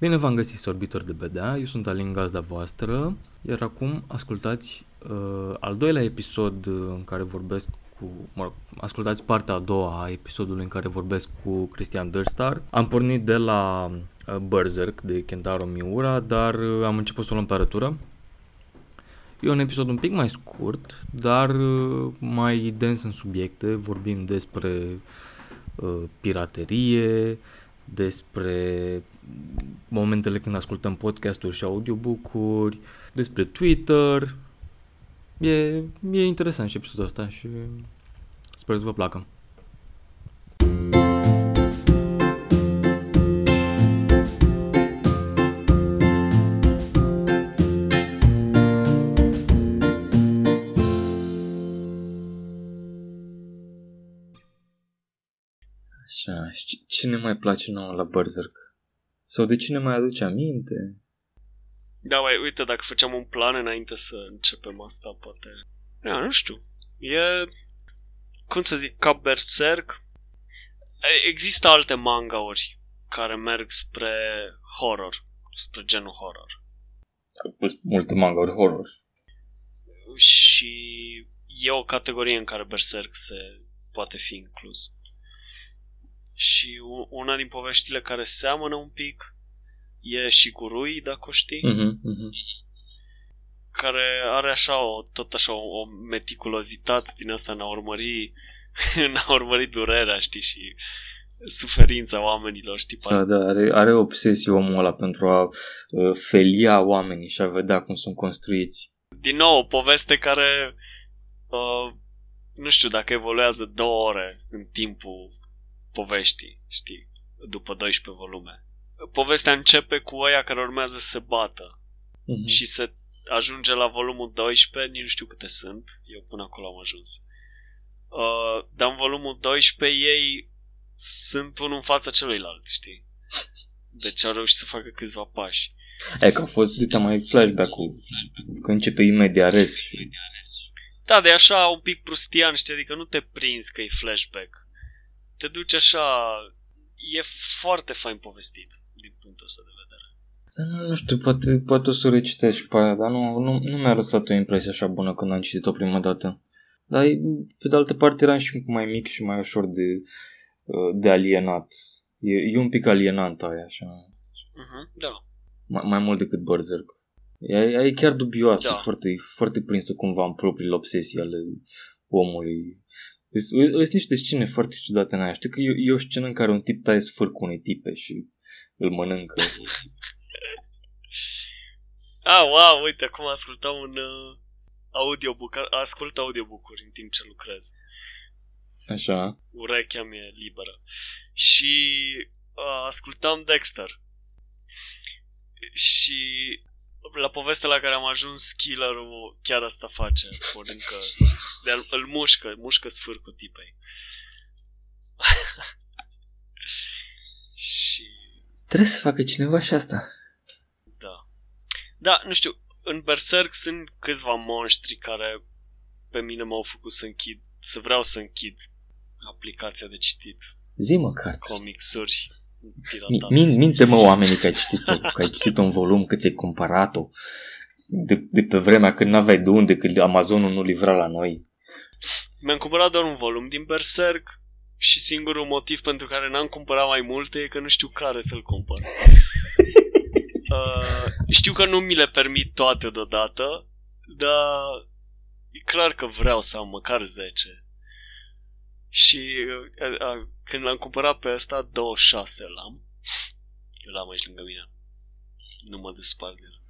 Bine v-am găsit, sorbitori de bedea, eu sunt Alin Gazda voastră, iar acum ascultați uh, al doilea episod în care vorbesc cu, mă rog, ascultați partea a doua a episodului în care vorbesc cu Cristian Dărstar. Am pornit de la uh, Berserk de Kentaro Miura, dar uh, am început să o luăm pe arătură. E un episod un pic mai scurt, dar uh, mai dens în subiecte. Vorbim despre uh, piraterie, despre momentele când ascultăm podcasturi și audiobook-uri, despre Twitter. E, e interesant și episodul ăsta și sper să vă placă. Așa, și cine mai place nouă la Berserk? Sau de cine mai aduce aminte? Da, mai uite, dacă făceam un plan înainte să începem asta, poate... Da, nu știu. E... Cum să zic, ca Berserk. Există alte mangauri care merg spre horror, spre genul horror. Multe mangauri horror. Și e o categorie în care Berserk se poate fi inclus. Și una din poveștile care seamănă un pic e și cu Rui, dacă o știi. Uh-huh, uh-huh. Care are așa o, tot așa o, o meticulozitate din asta în a urmări în a urmări durerea, știi, și suferința oamenilor, știi? Da, da, are, are obsesie omul ăla pentru a uh, felia oamenii și a vedea cum sunt construiți. Din nou, o poveste care uh, nu știu dacă evoluează două ore în timpul poveștii, știi, după 12 volume. Povestea începe cu oia care urmează să se bată uh-huh. și se ajunge la volumul 12, nici nu știu câte sunt, eu până acolo am ajuns. Uh, dar în volumul 12 ei sunt unul în fața celuilalt, știi? Deci au reușit să facă câțiva pași. E că a fost de mai flashback-ul, că începe imediat res și... Da, de așa un pic prustian, știi, adică nu te prinzi că e flashback te duci așa, e foarte fain povestit din punctul ăsta de vedere. Nu știu, poate, poate o să recitești pe aia, dar nu, nu, nu mi-a lăsat o impresie așa bună când am citit-o prima dată. Dar pe de altă parte eram și mai mic și mai ușor de, de alienat. E, e un pic alienant aia, așa. Uh-huh, da. Mai, mai mult decât Berserk. E, e chiar dubioasă, da. foarte, foarte prinsă cumva în propriile obsesii ale omului. Sunt niște scene foarte ciudate în aia. Știu că e, e o scenă în care un tip taie sfâr cu unei tipe și îl mănâncă. ah, wow, uite, acum ascultam un uh, audiobook. Ascult audiobook-uri în timp ce lucrez. Așa. Urechea mea e liberă. Și uh, ascultam Dexter. Și la povestea la care am ajuns, killerul chiar asta face. Mănâncă, de îl mușcă, mușcă sfârcul tipei. și... Trebuie să facă cineva și asta. Da. Da, nu știu, în Berserk sunt câțiva monștri care pe mine m-au făcut să închid, să vreau să închid aplicația de citit. Zi măcar. Comicsuri Min, minte-mă oamenii că ai citit-o, că ai citit un volum, că ți-ai cumpărat-o. De, de pe vremea când n-aveai de unde, când Amazonul nu livra la noi. Mi-am cumpărat doar un volum din Berserk și singurul motiv pentru care n-am cumpărat mai multe e că nu știu care să-l cumpăr. uh, știu că nu mi le permit toate deodată, dar e clar că vreau să am măcar 10. Și uh, uh, când l-am cumpărat pe ăsta, 26 l-am. Eu l-am aici lângă mine. Nu mă despart de el.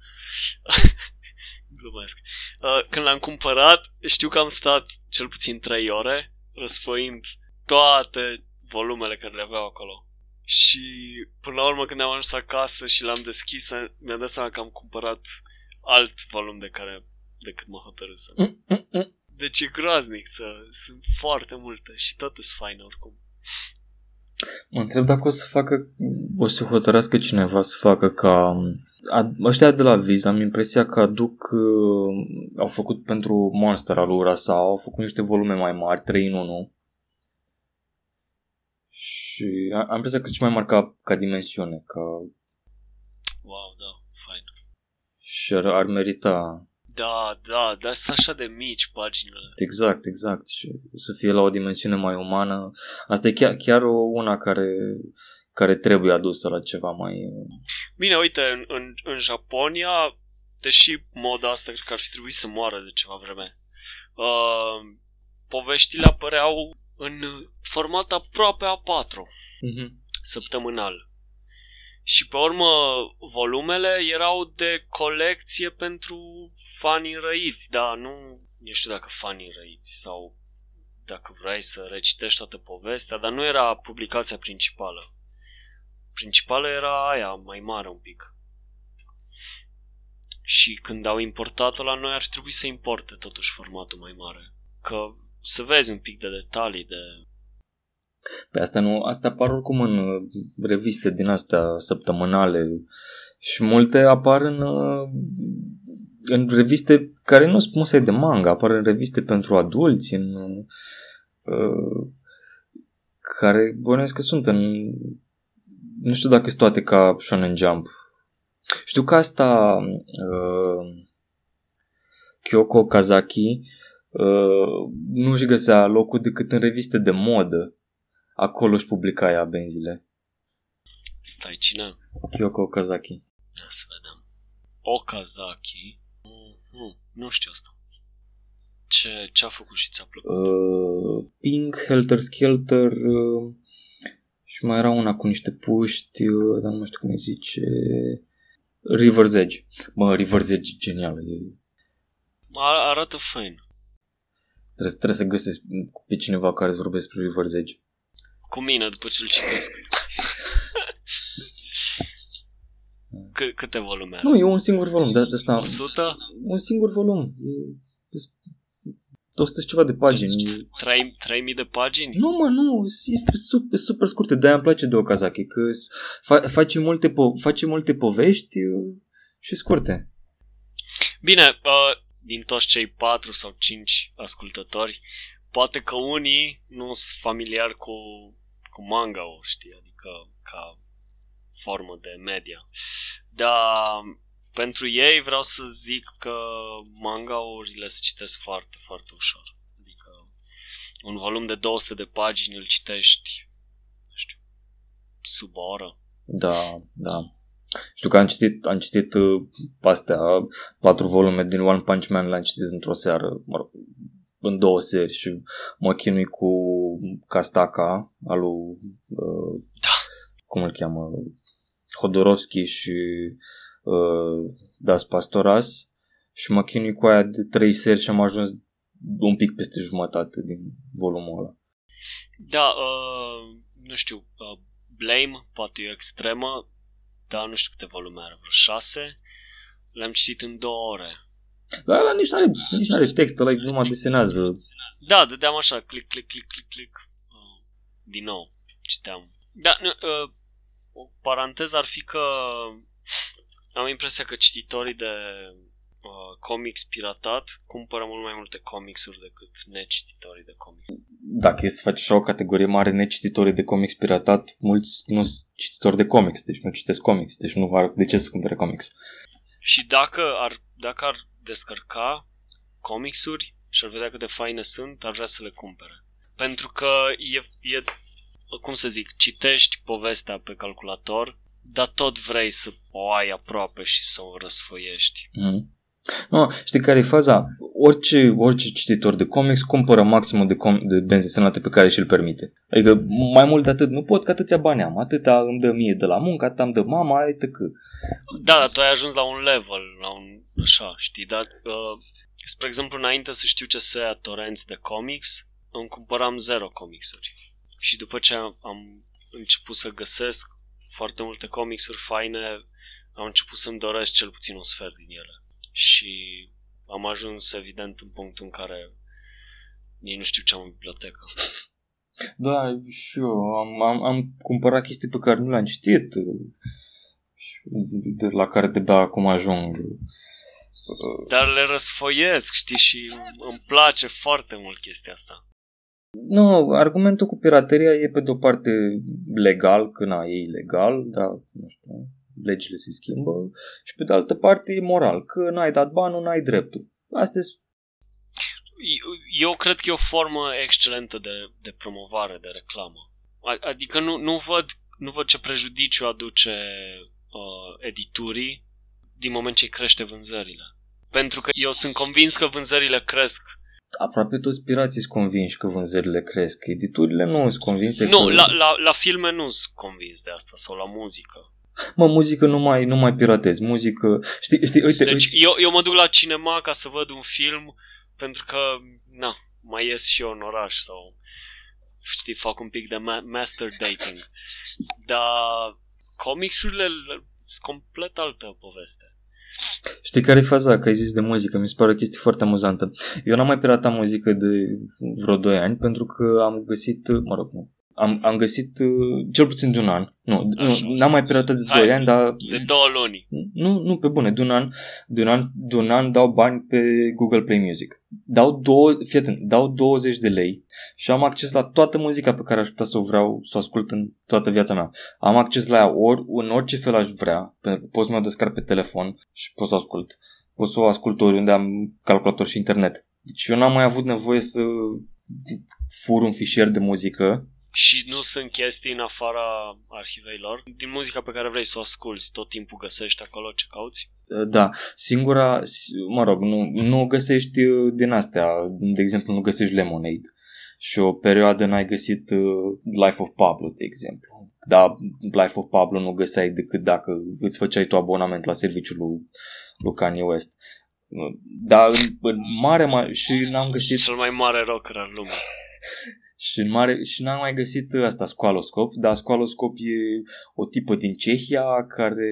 Glumesc. Uh, când l-am cumpărat, știu că am stat cel puțin 3 ore răsfoind toate volumele care le aveau acolo. Și până la urmă când am ajuns acasă și l-am deschis, mi-am dat seama că am cumpărat alt volum de care decât mă hotărâsem. Mm, mm, mm. Deci e groaznic să... Sunt foarte multe și toate sunt faine oricum. Mă întreb dacă o să facă, o să hotărească cineva să facă ca a, ăștia de la Viz, am impresia că aduc, uh, au făcut pentru Monster al lui sau au făcut niște volume mai mari, 3 în 1. Și am impresia că sunt mai mari ca, ca dimensiune, ca... wow, da, fain. Și ar, ar merita Da, da, dar sunt așa de mici paginile. Exact, exact. Și să fie la o dimensiune mai umană. Asta e chiar, chiar o una care, care trebuie adusă la ceva mai... Bine, uite, în, în, în Japonia, deși moda asta cred că ar fi trebuit să moară de ceva vreme, uh, poveștile apăreau în format aproape A4, Mm-hmm. săptămânal. Și pe urmă, volumele erau de colecție pentru fani înrăiți, da, nu, nu știu dacă fani înrăiți sau dacă vrei să recitești toată povestea, dar nu era publicația principală. Principală era aia, mai mare un pic. Și când au importat-o la noi ar trebui să importe totuși formatul mai mare. Că să vezi un pic de detalii, de... Pe asta nu, asta apar oricum în uh, reviste din astea săptămânale și multe apar în, uh, în reviste care nu sunt musai de manga, apar în reviste pentru adulți, în uh, care bănuiesc că sunt în nu știu dacă sunt toate ca Shonen Jump. Știu că asta uh, Kyoko Kazaki uh, nu își găsea locul decât în reviste de modă. Acolo își publica ea benzile. Stai, cine? Kyoko Kazaki. Ia să vedem. Okazaki. Mm, nu știu asta. Ce, ce a făcut și ți-a plăcut? Uh, Pink, Helter Skelter uh, și mai era una cu niște puști, uh, dar nu știu cum îi zice... River's Edge. Mă, River's Edge e genială. E, Ar- arată fain. trebuie, trebuie să găsesc pe cineva care să vorbesc despre River's Edge. Cu mine, după ce îl citesc. C- câte volume are? Nu, e un singur volum, de, de asta... 100? Un singur volum. E, e 100 și ceva de pagini. E- 3, 3000 de pagini? Nu, mă, nu, e super, super scurte. De-aia îmi place de Okazaki, că fa- face, multe po- face multe povești uh, și scurte. Bine, uh, din toți cei 4 sau 5 ascultători, poate că unii nu sunt familiari cu, cu manga știi, adică ca formă de media. Dar pentru ei vreau să zic că manga-urile se citesc foarte, foarte ușor. Adică un volum de 200 de pagini îl citești, nu știu, sub o oră. Da, da. Știu că am citit, am citit uh, astea, patru volume din One Punch Man, le-am citit într-o seară, mă rog, în două seri și mă chinui cu Castaka, al lui, uh, cum îl cheamă, Hodorovski și uh, Das Pastoras și mă chinui cu aia de trei seri și am ajuns un pic peste jumătate din volumul ăla. Da, uh, nu știu, uh, Blame poate e o extremă, dar nu știu câte volume are, vreo șase. Le-am citit în două ore. Dar ăla nici n-are, nici n-are text, ăla numai desenează. Da, dădeam așa, click, click, click, click, click. Uh, din nou, citeam. Da, nu, uh, o paranteză ar fi că am impresia că cititorii de uh, comics piratat cumpără mult mai multe comicsuri decât necititorii de comics. Dacă e să faci așa o categorie mare necititorii de comics piratat, mulți nu sunt cititori de comics, deci nu citesc comics, deci nu ar de ce să cumpere comics. Și dacă ar, dacă ar descărca comicsuri și ar vedea cât de faine sunt, ar vrea să le cumpere. Pentru că e, e cum să zic, citești povestea pe calculator, dar tot vrei să o ai aproape și să o răsfoiești. Mm. No, știi care e faza? Orice, orice cititor de comics cumpără maximul de, com- de benzi desenate pe care și-l permite. Adică mai mult de atât nu pot, că atâția bani am. Atâta îmi dă mie de la muncă, atâta îmi dă mama, etc. Da, dar tu ai ajuns la un level, la un așa, știi, dar uh, spre exemplu, înainte să știu ce să ia torenți de comics, îmi cumpăram zero comicsuri. Și după ce am, am început să găsesc foarte multe comicsuri faine, am început să-mi doresc cel puțin un sfert din ele. Și am ajuns, evident, în punctul în care nici nu știu ce am în bibliotecă. Da, și eu am, am, am cumpărat chestii pe care nu le-am citit și de la care de acum ajung. Dar le răsfoiesc, știi, și îmi place foarte mult chestia asta. Nu, argumentul cu pirateria e pe de-o parte legal, că na, e ilegal, dar nu știu, legile se schimbă și pe de altă parte e moral, că n-ai dat banul, n-ai dreptul. Astea eu cred că e o formă excelentă de, de promovare, de reclamă. Adică nu, nu, văd, nu văd ce prejudiciu aduce uh, editurii din moment ce crește vânzările. Pentru că eu sunt convins că vânzările cresc. Aproape toți pirații sunt convinși că vânzările cresc. Editurile nu sunt convinse Nu, că... la, la, la filme nu sunt convins de asta, sau la muzică. Mă, muzică nu mai, nu mai piratez. Muzică... Știi, știi, uite... Deci uite... Eu, eu mă duc la cinema ca să văd un film pentru că, na, mai ies și eu în oraș sau știi, fac un pic de ma- master dating. Dar comicsurile sunt complet altă poveste. Știi care e faza? Că ai zis de muzică, mi se pare o chestie foarte amuzantă. Eu n-am mai piratat muzică de vreo 2 ani pentru că am găsit, mă rog, nu, am, am găsit uh, cel puțin de un an. Nu, nu n-am mai piratat de 2 ani, dar... De două luni. Nu, nu, pe bune, de un an, de un an, de un an dau bani pe Google Play Music. Dau, două, fii atent, dau 20 de lei și am acces la toată muzica pe care aș putea să o vreau să o ascult în toată viața mea. Am acces la ea ori, în orice fel aș vrea, pentru că pot să mă descarc pe telefon și pot să o ascult. Pot să o ascult oriunde am calculator și internet. Deci eu n-am mai avut nevoie să fur un fișier de muzică și nu sunt chestii în afara arhivei lor. Din muzica pe care vrei să o asculti, tot timpul găsești acolo ce cauți? Da, singura, mă rog, nu, nu găsești uh, din astea, de exemplu nu găsești Lemonade și o perioadă n-ai găsit uh, Life of Pablo, de exemplu. Da, Life of Pablo nu găseai decât dacă îți făceai tu abonament la serviciul lui, lui Kanye West. Dar în, în mare, ma- și n-am găsit... Cel mai mare rocker al lumii. Și, în mare, și n-am mai găsit asta, Squaloscop, dar Squaloscop e o tipă din Cehia care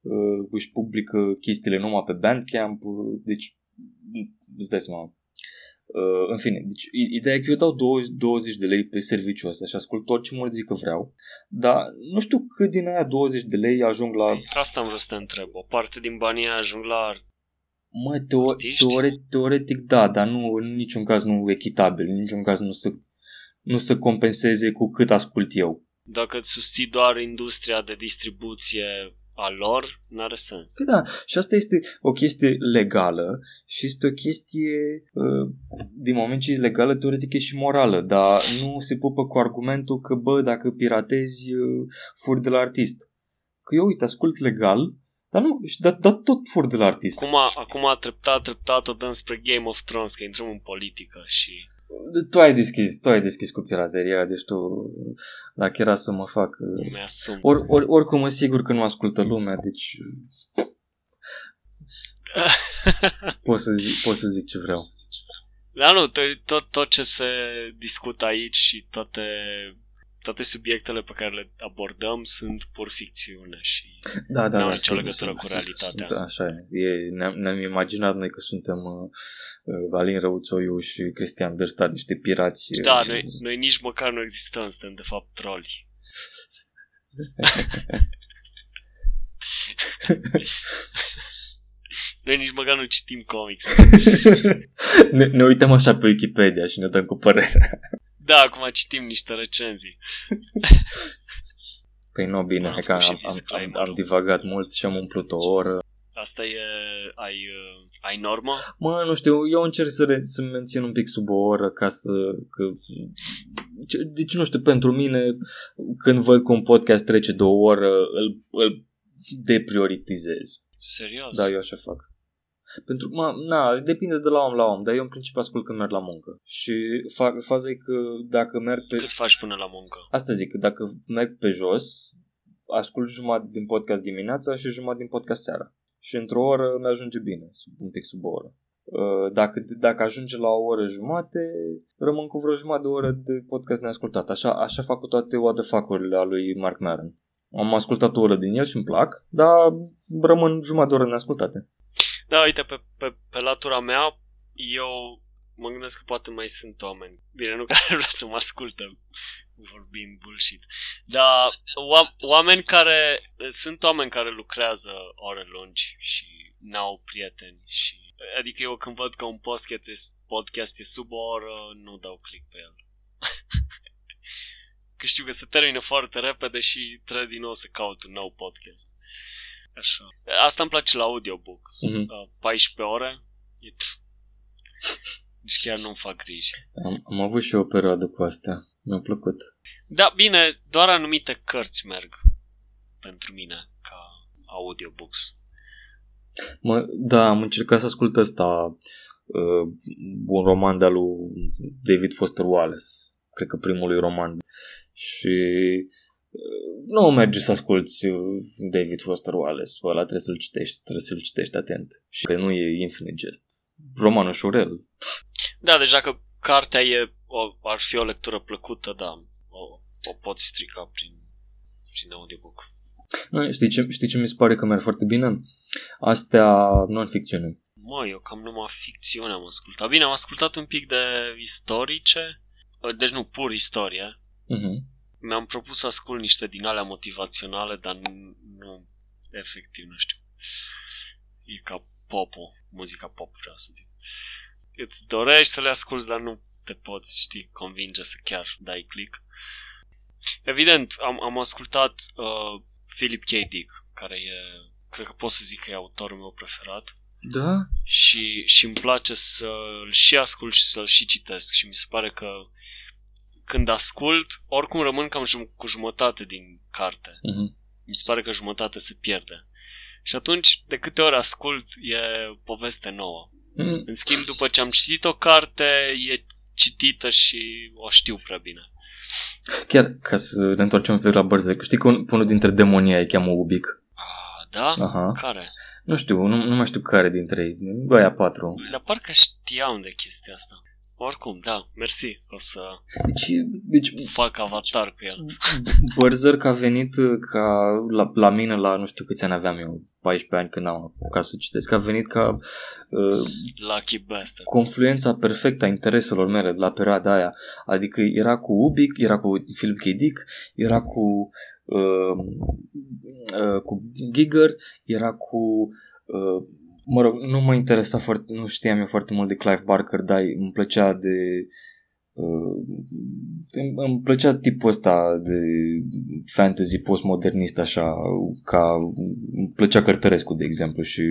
uh, își publică chestiile numai pe Bandcamp, uh, deci îți dai seama. Uh, în fine, deci ideea e că eu dau 20, 20 de lei pe serviciul ăsta și ascult orice muzică vreau, dar nu știu cât din aia 20 de lei ajung la... Asta am vrut să te întreb. O parte din banii ajung la Mă, teo- teoretic, teoretic da, dar nu, în niciun caz nu echitabil, în niciun caz nu se nu să compenseze cu cât ascult eu. Dacă îți susții doar industria de distribuție a lor, n-are sens. Păi da, și asta este o chestie legală și este o chestie, uh, din moment ce e legală, teoretic e și morală, dar nu se pupă cu argumentul că, bă, dacă piratezi, uh, furi de la artist. Că eu, uite, ascult legal, dar nu, dar, dar tot fur de la artist. Acum, acum treptat, treptat o dăm spre Game of Thrones, că intrăm în politică și tu ai deschis, tu ai deschis cu pirateria, deci tu, dacă era să mă fac... Or, or, oricum mă sigur că nu ascultă lumea, deci... pot, să zic, pot să zic ce vreau. Da, nu, tot, tot ce se discută aici și toate toate subiectele pe care le abordăm sunt pur ficțiune și da, da, nu au da, nicio legătură cu realitatea. Da, așa e. e ne-am, ne-am imaginat noi că suntem uh, uh Alin Răuțoiu și Cristian Verstar, niște pirați. Da, uh, noi, noi nici măcar nu existăm, suntem de fapt troli. Noi nici măcar nu citim comics. ne, ne uităm așa pe Wikipedia și ne dăm cu părerea. Da, acum citim niște recenzii. Păi nu, bine, am, că am, am, am, am divagat mult și am umplut o oră. Asta e... ai, uh, ai normă? Mă, nu știu, eu încerc să, re, să mențin un pic sub o oră ca să... Că, deci, nu știu, pentru mine, când văd că un podcast trece de o oră, îl, îl deprioritizez. Serios? Da, eu așa fac. Pentru că, na, depinde de la om la om, dar eu în principiu ascult când merg la muncă. Și fa- faza e că dacă merg pe... Cât faci până la muncă? Asta zic, că dacă merg pe jos, ascult jumătate din podcast dimineața și jumătate din podcast seara. Și într-o oră mi-ajunge bine, sub, un pic sub o oră. Uh, dacă, dacă ajunge la o oră jumate, rămân cu vreo jumătate de oră de podcast neascultat. Așa, așa fac cu toate what the fuck-urile a lui Mark Maron. Am ascultat o oră din el și îmi plac, dar rămân jumătate de oră neascultate. Da, uite, pe, pe, pe latura mea, eu mă gândesc că poate mai sunt oameni. Bine, nu care vrea să mă ascultă vorbind bullshit. Dar oam- oameni care... Sunt oameni care lucrează ore lungi și n-au prieteni și... Adică eu când văd că un podcast e, podcast e sub o oră, nu dau click pe el. că știu că se termină foarte repede și trebuie din nou să caut un nou podcast. Așa. Asta îmi place la audiobooks. Mhm. Uh, 14 ore. E... Deci chiar nu-mi fac griji. Am, am avut și eu o perioadă cu asta. Mi-a plăcut. Da, bine, doar anumite cărți merg pentru mine ca audiobooks. Mă, da, am încercat să ascult ăsta uh, un roman de-al lui David Foster Wallace. Cred că primului roman. Și uh, nu merge să asculti uh, David Foster Wallace. Ăla trebuie să-l citești, trebuie să-l citești atent. Și că nu e Infinite Jest. Roman ușurel. Da, deci dacă cartea e, o, ar fi o lectură plăcută, da, o, o poți strica prin, prin audiobook. Nu, Știi ce, știi ce mi se pare că merg foarte bine? Astea non-ficțiune. Mă, eu cam numai ficțiune am ascultat. Bine, am ascultat un pic de istorice, deci nu, pur istorie. Uh-huh. Mi-am propus să ascult niște din alea motivaționale, dar nu, nu efectiv, nu știu. E ca popul, muzica pop, vreau să zic. Îți dorești să le asculti, dar nu te poți, știi, convinge să chiar dai click. Evident, am, am ascultat uh, Philip K. Dick, care e, cred că pot să zic că e autorul meu preferat Da? și, și îmi place să-l și ascult și să-l și citesc și mi se pare că când ascult, oricum rămân cam jum- cu jumătate din carte. Uh-huh. Mi se pare că jumătate se pierde. Și atunci, de câte ori ascult, e poveste nouă. Mm, În schimb, după ce am citit o carte, e citită și o știu prea bine. Chiar ca să ne întoarcem un pic la Berserk, știi că un, unul dintre demonii îi cheamă Ubic? Ah, da? Aha. Care? Nu știu, nu, nu mai știu care dintre ei. Băia patru. Dar parcă știam de chestia asta. Oricum, da, mersi. O să Deci, deci fac avatar cu el. Berserk a venit uh, ca la, la mine la nu știu câți ani aveam eu, 14 ani când am apucat să citesc, a venit ca uh, Lucky bastard. confluența perfectă a intereselor mele la perioada aia. Adică era cu Ubik, era cu Philip K. Dick, era cu uh, uh, cu Giger, era cu uh, mă rog, nu mă interesa foarte, nu știam eu foarte mult de Clive Barker, dar îmi plăcea de uh, îmi, îmi plăcea tipul ăsta de fantasy postmodernist așa, ca îmi plăcea Cărtărescu, de exemplu, și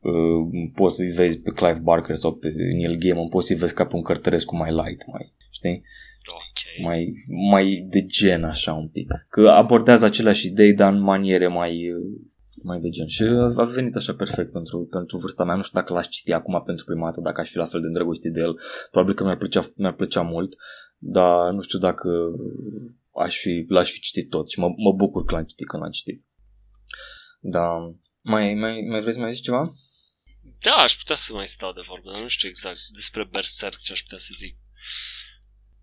uh, poți să-i vezi pe Clive Barker sau pe Neil Gaiman, poți să-i vezi ca pe un Cărtărescu mai light, mai, știi? Ok. Mai, mai de gen așa un pic. Că abordează aceleași idei, dar în maniere mai, uh, mai de gen. Și a venit așa perfect pentru, pentru vârsta mea. Nu știu dacă l-aș citi acum pentru prima dată, dacă aș fi la fel de îndrăgostit de el. Probabil că mi-ar plăcea, mi-ar plăcea mult, dar nu știu dacă aș fi, l-aș fi citit tot. Și mă, mă bucur că l-am citit când l-am citit. Da. Mai, mai, mai vrei să mai zici ceva? Da, aș putea să mai stau de vorbă, dar nu știu exact despre Berserk ce aș putea să zic.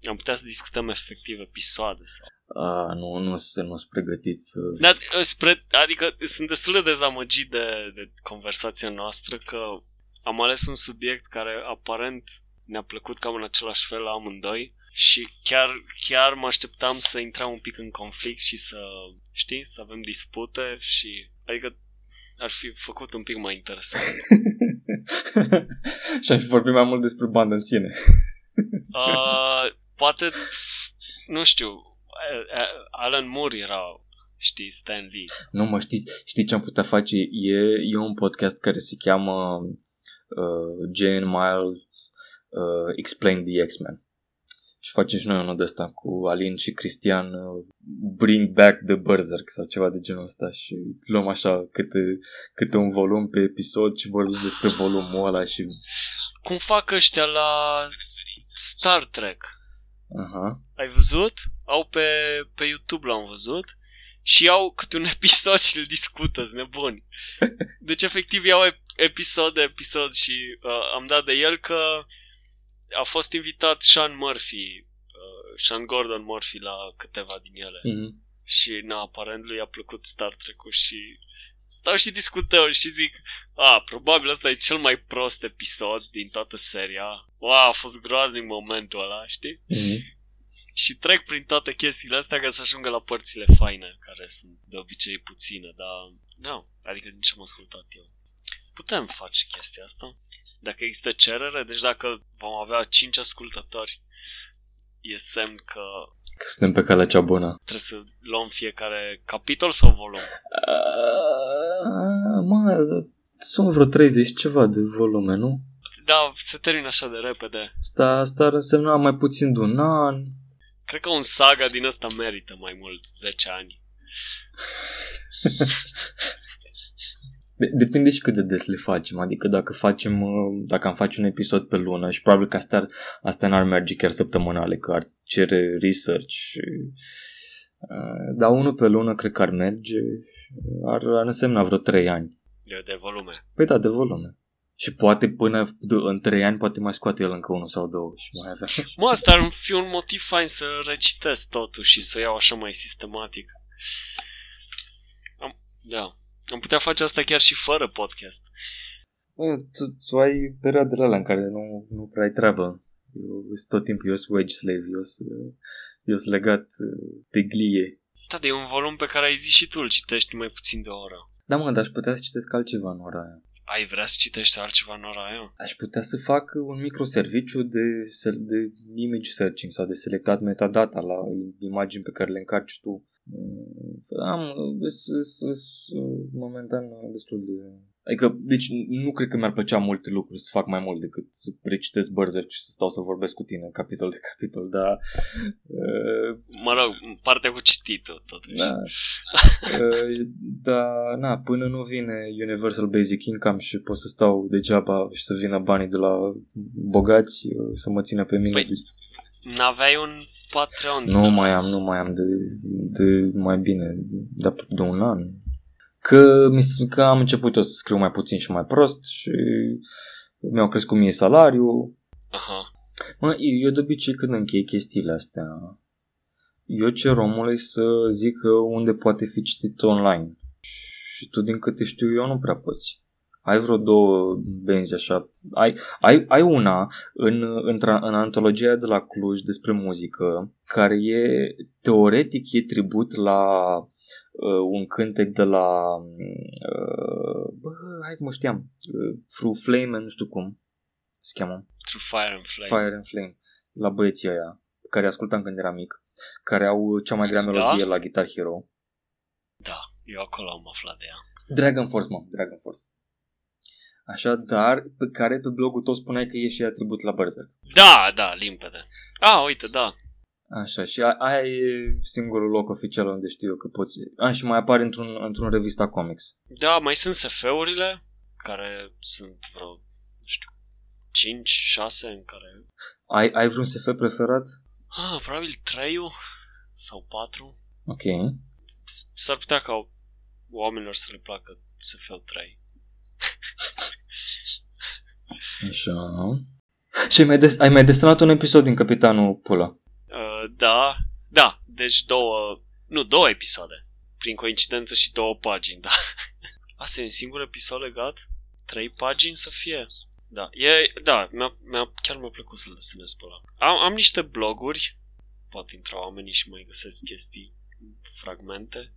Am putea să discutăm efectiv episoade sau... A, nu, nu, să nu sunt pregătiți să... Dar, uh, spre, adică sunt destul de dezamăgit de, de conversația noastră că am ales un subiect care aparent ne-a plăcut cam în același fel la amândoi și chiar, chiar mă așteptam să intrăm un pic în conflict și să, știi, să avem dispute și, adică ar fi făcut un pic mai interesant. și am fi vorbit mai mult despre bandă în sine. Uh, poate, nu știu, Alan Moore era, știi, Stan Lee. Nu mă, știi, știi ce am putea face? E, e un podcast care se cheamă uh, Jane Miles uh, Explain the X-Men. Și facem și noi unul de ăsta cu Alin și Cristian uh, Bring Back the Berserk sau ceva de genul ăsta și luăm așa câte, câte un volum pe episod și vorbim despre volumul ăla și... Cum fac ăștia la Star Trek? Aha. Ai văzut? Au pe, pe YouTube l-am văzut și au câte un episod și îl discută, sunt nebuni. Deci efectiv iau episod de episod și uh, am dat de el că a fost invitat Sean Murphy, uh, Sean Gordon Murphy la câteva din ele. Mm-hmm. Și na, aparent lui a plăcut Star Trek-ul și stau și discutăm și zic a, probabil ăsta e cel mai prost episod din toată seria. Wow, a fost groaznic momentul ăla, știi? Mm-hmm. Și trec prin toate chestiile astea ca să ajungă la părțile faine, care sunt de obicei puține, dar nu, adică din ce am ascultat eu. Putem face chestia asta. Dacă există cerere, deci dacă vom avea 5 ascultători, e semn că Că suntem pe calea cea bună. Trebuie să luăm fiecare capitol sau volum? Uh, mă, sunt vreo 30 ceva de volume, nu? Da, se termină așa de repede. Asta, asta ar însemna mai puțin de un an. Cred că un saga din ăsta merită mai mult 10 ani. De- Depinde și cât de des le facem, adică dacă facem, uh, dacă am face un episod pe lună și probabil că asta, ar- asta n-ar merge chiar săptămânale, că ar cere research și, uh, dar unul pe lună cred că ar merge, ar, ar însemna vreo 3 ani. De, de volume. Păi da, de volume. Și poate până de- în 3 ani poate mai scoate el încă unul sau două și mai avea. Mă, asta ar fi un motiv fain să recitesc totul și să o iau așa mai sistematic. Am, da. Am putea face asta chiar și fără podcast. Bă, tu, tu ai perioadele alea în care nu, nu prea ai treabă. Eu sunt tot timpul, eu sunt wage slave, eu sunt, eu sunt legat uh, de glie. Da, de e un volum pe care ai zis și tu, îl citești mai puțin de o oră. Da, mă, dar aș putea să citesc altceva în ora aia. Ai vrea să citești altceva în ora aia? Aș putea să fac un microserviciu de, se- de image searching sau de selectat metadata la imagini pe care le încarci tu. Mm, Am, sunt momentan destul de... Adică, deci nu cred că mi-ar plăcea multe lucruri să fac mai mult decât să recitesc Berserk și să stau să vorbesc cu tine capitol de capitol, dar... Uh, Mă rog, partea cu cititul, totuși. da. Uh, da, na, până nu vine Universal Basic Income și pot să stau degeaba și să vină banii de la bogați uh, să mă țină pe mine. Păi, de... N-aveai un Patreon? Nu mai am, nu mai am de, de mai bine, de, de un an. Că, mi, s- că am început eu să scriu mai puțin și mai prost și mi-au crescut mie salariul. Aha. Mă, eu de obicei când închei chestiile astea, eu cer omului să zică unde poate fi citit online. Și tu, din câte știu eu, nu prea poți. Ai vreo două benzi așa. Ai, ai, ai una în, în, tra- în antologia de la Cluj despre muzică, care e, teoretic, e tribut la uh, un cântec de la, uh, bă, hai că mă știam, uh, Through Flame, nu știu cum se cheamă. Through Fire and Flame. Fire and Flame, la băieții ăia, pe care ascultam când eram mic, care au cea mai grea Da? melodie la Guitar Hero. Da, eu acolo am aflat de ea. Dragon Force, mă, Dragon Force. Așa, dar pe care pe blogul tău spuneai că e și atribut la Berserk. Da, da, limpede. Ah, uite, da. Așa, și a- aia e singurul loc oficial unde știu eu că poți... A, și mai apare într-un, într-un revista comics. Da, mai sunt SF-urile, care sunt vreo, nu știu, 5, 6 în care... Ai, ai vreun SF preferat? Ah, probabil 3 sau 4. Ok. S-ar putea ca oamenilor să le placă SF-ul 3. Așa. Și ai mai, des- ai mai desenat un episod din Capitanul Pula. Uh, da, da, deci două, nu, două episoade. Prin coincidență și două pagini, da. Asta e un singur episod legat? Trei pagini să fie? Da, e, da, mi-a, mi-a, chiar mi-a plăcut să-l desenez pe ăla. Am, am niște bloguri, pot intra oamenii și mai găsesc chestii, fragmente.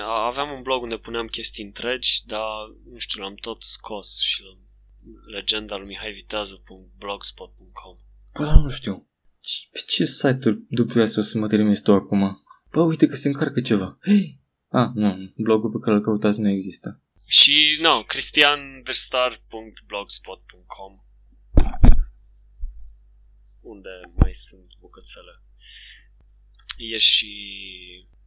A- Aveam un blog unde puneam chestii întregi, dar, nu știu, l-am tot scos și l-am legenda lui Mihai Viteazu.blogspot.com Bă, dar nu știu. Ce- Pe ce site-uri dubioase o să mă trimiți tu acum? Bă, uite că se încarcă ceva. Hei! Ah, nu, blogul pe care îl căutați nu există. Și, no, cristianverstar.blogspot.com unde mai sunt bucățele. E și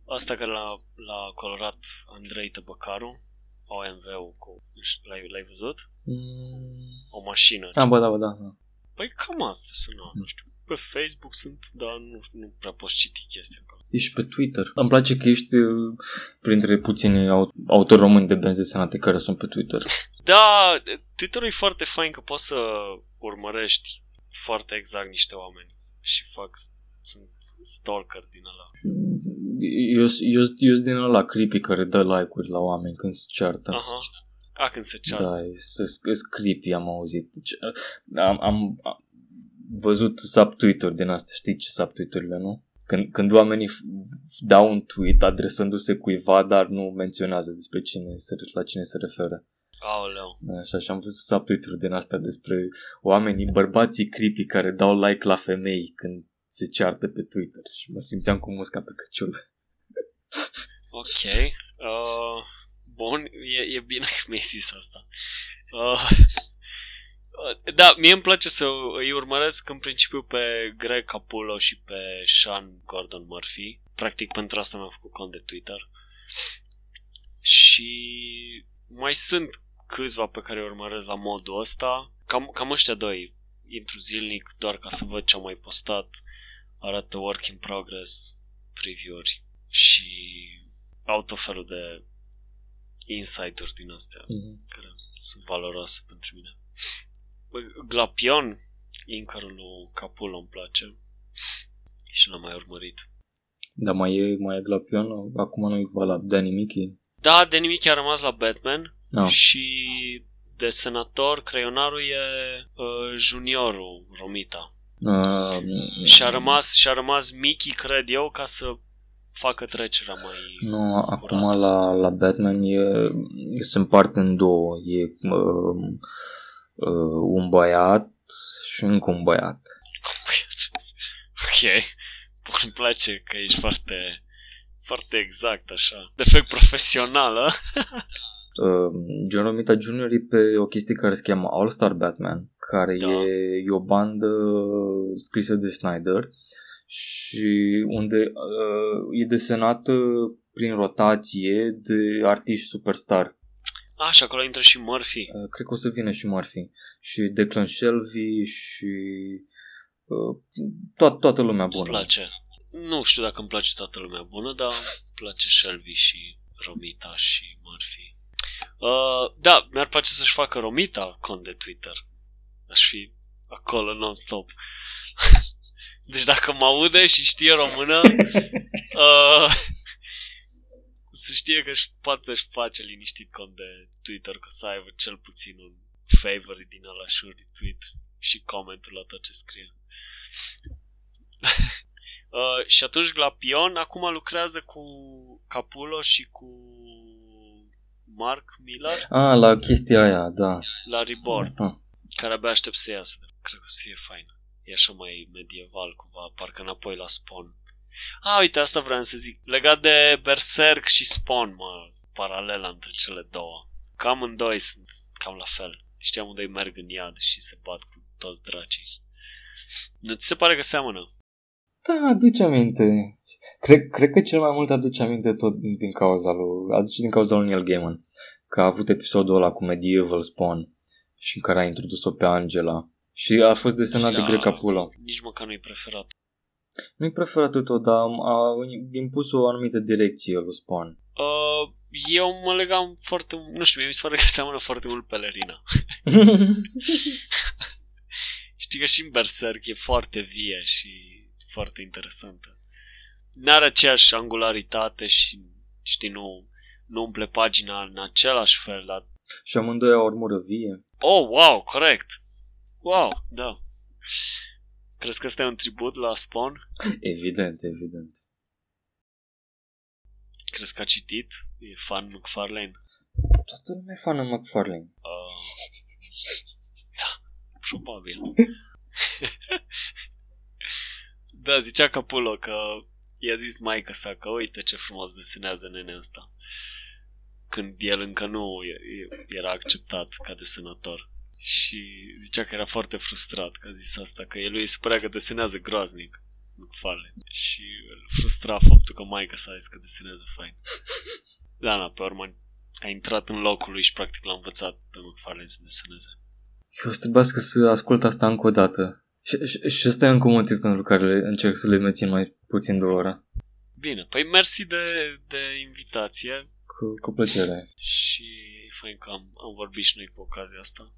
asta care l-a, l-a colorat Andrei Tăbăcaru, OMV-ul cu, nu știu, l-ai, l-ai văzut? Mm. O mașină. Ah, bă, da, bă, da. da. Păi cam asta sunt, nu, nu știu. Pe Facebook sunt, dar nu, nu prea poți citi chestia acolo. Ești pe Twitter. Îmi place că ești uh, printre puțini au- autori români de benzi desenate care sunt pe Twitter. Da, Twitter-ul e foarte fain că poți să urmărești foarte exact niște oameni și fac, sunt stalker din ăla. Eu, eu, eu sunt din ăla creepy care dă like-uri la oameni când se ceartă. Aha. A, când se ceartă. Da, sunt creepy, am auzit. Deci, uh, am, am, am văzut subtweet-uri din astea, știi ce subtweet-urile, nu? Când, când oamenii f- dau un tweet adresându-se cuiva, dar nu menționează despre cine se, la cine se referă. Aoleu. Așa, și am văzut subtweet-uri din astea despre oamenii, bărbații creepy care dau like la femei când se ceartă pe Twitter și mă simțeam cu musca pe căciulă. Ok. Uh, bun, e, e bine că mi-ai zis asta. Uh, da, mie îmi place să îi urmăresc în principiu pe Greg Capullo și pe Sean Gordon Murphy. Practic pentru asta mi-am făcut cont de Twitter. Și mai sunt câțiva pe care îi urmăresc la modul ăsta. Cam, cam ăștia doi. Intru zilnic doar ca să văd ce am mai postat. Arată work in progress, preview-uri și au tot felul de insight-uri din astea mm-hmm. care sunt valoroase pentru mine. Glapion, Incarul lui Capullo îmi place și l-am mai urmărit. Dar mai e, mai e Glapion? Acum nu e la Danny Mickey? Da, Danny Mickey a rămas la Batman no. și de senator, creionarul e uh, juniorul Romita. Uh, și a rămas, și a rămas Mickey, cred eu, ca să facă trecerea mai Nu, curat. acum la, la Batman e, se împarte în două. E uh, uh, un băiat și încă un băiat. ok. Îmi place că ești foarte, foarte exact așa. Defect profesională. uh, John Romita Jr. e pe o chestie care se cheamă All Star Batman, care da. e, e o bandă scrisă de Snyder și unde uh, e desenată prin rotație de artiști superstar. A, și acolo intră și Murphy. Uh, cred că o să vină și Murphy. Și Declan Shelby și uh, to- toată lumea bună. Îmi place. Nu știu dacă îmi place toată lumea bună, dar îmi place Shelby și Romita și Murphy. Uh, da, mi-ar place să-și facă Romita cont de Twitter. Aș fi acolo non-stop. deci dacă mă aude și știe română, uh, să știe că își poate își face liniștit cont de Twitter, că să aibă cel puțin un favor din ăla și un retweet și comentul la tot ce scrie. uh, și atunci Glapion acum lucrează cu Capullo și cu Mark Miller. Ah, la chestia aia, da. La Reborn. Ah. Care abia aștept să iasă. Cred că o să fie fain. E așa mai medieval cumva, parcă înapoi la Spawn. A, uite, asta vreau să zic. Legat de Berserk și Spawn, mă, paralela între cele două. Cam în doi sunt cam la fel. Știam unde merg în iad și se bat cu toți dracii. Nu ți se pare că seamănă? Da, aduce aminte. Cred, cred că cel mai mult aduce aminte tot din cauza lui, aduce din cauza lui Neil Gaiman. Că a avut episodul ăla cu Medieval Spawn și în care a introdus-o pe Angela. Și a fost desenat da, de Greg Capullo. Nici măcar nu-i preferat. Nu-i preferatul tot, dar a impus o anumită direcție lui Spawn. Uh, eu mă legam foarte... Nu știu, mie mi se pare că seamănă foarte mult pelerina. Știi că și în Berserk e foarte vie și foarte interesantă. N-are aceeași angularitate și, știi, nu, nu umple pagina în același fel, dar... Și amândoi au armură vie. Oh, wow, corect! Wow, da. Crezi că ăsta e un tribut la Spawn? Evident, evident. Crezi că a citit? E fan McFarlane? Toată lumea e fană McFarlane. Uh, da, probabil. da, zicea Capullo că i-a zis maica sa că uite ce frumos desenează nene ăsta. Când el încă nu era acceptat ca desenator și zicea că era foarte frustrat că a zis asta, că el lui se părea că desenează groaznic McFarlane și îl frustra faptul că maica sa a zis că desenează fain. Da, na, pe urmă a intrat în locul lui și practic l-a învățat pe McFarlane să deseneze. Eu o să trebuiască să ascult asta încă o dată. Și, și, și ăsta e încă un motiv pentru care le, încerc să le mențin mai puțin de o oră. Bine, păi mersi de, de invitație. Cu, cu plăcere. Și fain că am, am vorbit și noi cu ocazia asta.